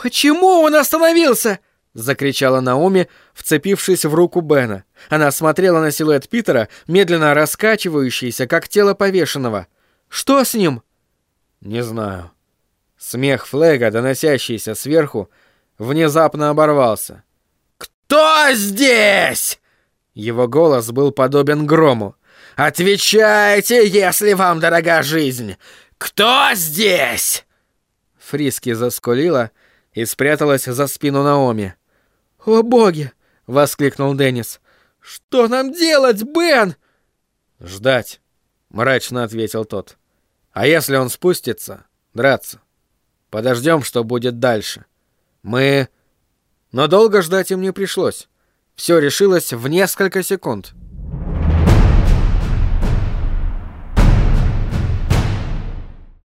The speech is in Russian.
«Почему он остановился?» — закричала Наоми, вцепившись в руку Бена. Она смотрела на силуэт Питера, медленно раскачивающийся, как тело повешенного. «Что с ним?» «Не знаю». Смех Флега, доносящийся сверху, внезапно оборвался. «Кто здесь?» Его голос был подобен грому. «Отвечайте, если вам дорога жизнь! Кто здесь?» Фриски заскулила и спряталась за спину Наоми. «О боги!» — воскликнул Деннис. «Что нам делать, Бен?» «Ждать», — мрачно ответил тот. «А если он спустится, драться. Подождем, что будет дальше. Мы...» Но долго ждать им не пришлось. Все решилось в несколько секунд.